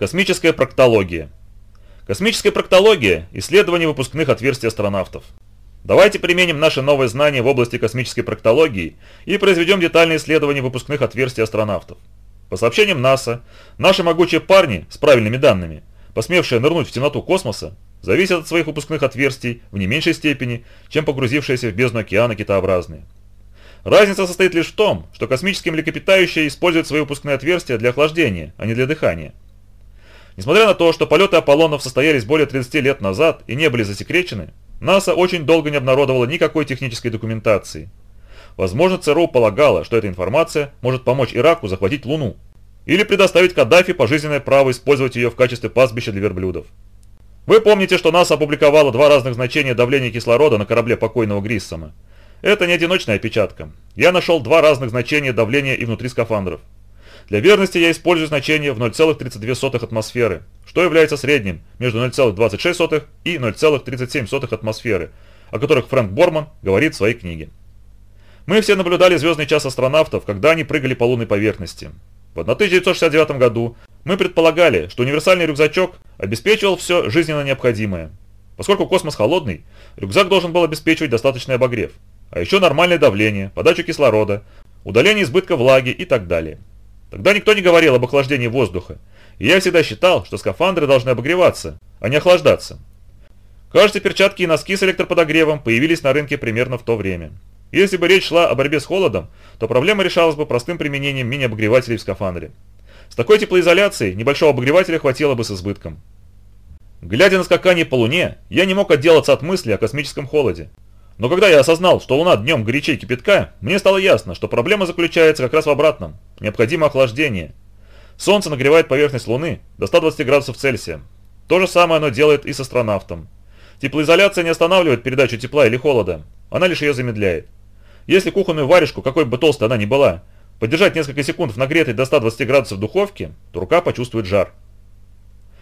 Космическая проктология. Космическая проктология – исследование выпускных отверстий астронавтов. Давайте применим наши новые знания в области космической проктологии и произведем детальное исследование выпускных отверстий астронавтов. По сообщениям НАСА, наши могучие парни с правильными данными, посмевшие нырнуть в темноту космоса, зависят от своих выпускных отверстий в не меньшей степени, чем погрузившиеся в бездну океана китообразные. Разница состоит лишь в том, что космические млекопитающие используют свои выпускные отверстия для охлаждения, а не для дыхания. Несмотря на то, что полеты Аполлонов состоялись более 30 лет назад и не были засекречены, НАСА очень долго не обнародовала никакой технической документации. Возможно, ЦРУ полагала, что эта информация может помочь Ираку захватить Луну или предоставить Каддафи пожизненное право использовать ее в качестве пастбища для верблюдов. Вы помните, что НАСА опубликовала два разных значения давления кислорода на корабле покойного Гриссома. Это не одиночная опечатка. Я нашел два разных значения давления и внутри скафандров. Для верности я использую значение в 0,32 атмосферы, что является средним между 0,26 и 0,37 атмосферы, о которых Фрэнк Борман говорит в своей книге. Мы все наблюдали звездный час астронавтов, когда они прыгали по лунной поверхности. В 1969 году мы предполагали, что универсальный рюкзачок обеспечивал все жизненно необходимое. Поскольку космос холодный, рюкзак должен был обеспечивать достаточный обогрев, а еще нормальное давление, подачу кислорода, удаление избытка влаги и так далее. Тогда никто не говорил об охлаждении воздуха, и я всегда считал, что скафандры должны обогреваться, а не охлаждаться. Кажется, перчатки и носки с электроподогревом появились на рынке примерно в то время. Если бы речь шла о борьбе с холодом, то проблема решалась бы простым применением мини-обогревателей в скафандре. С такой теплоизоляцией небольшого обогревателя хватило бы с избытком. Глядя на скакание по Луне, я не мог отделаться от мысли о космическом холоде. Но когда я осознал, что Луна днем горячей кипятка, мне стало ясно, что проблема заключается как раз в обратном. Необходимо охлаждение. Солнце нагревает поверхность Луны до 120 градусов Цельсия. То же самое оно делает и с астронавтом. Теплоизоляция не останавливает передачу тепла или холода, она лишь ее замедляет. Если кухонную варежку, какой бы толстой она ни была, подержать несколько секунд в нагретой до 120 градусов духовке, то рука почувствует жар.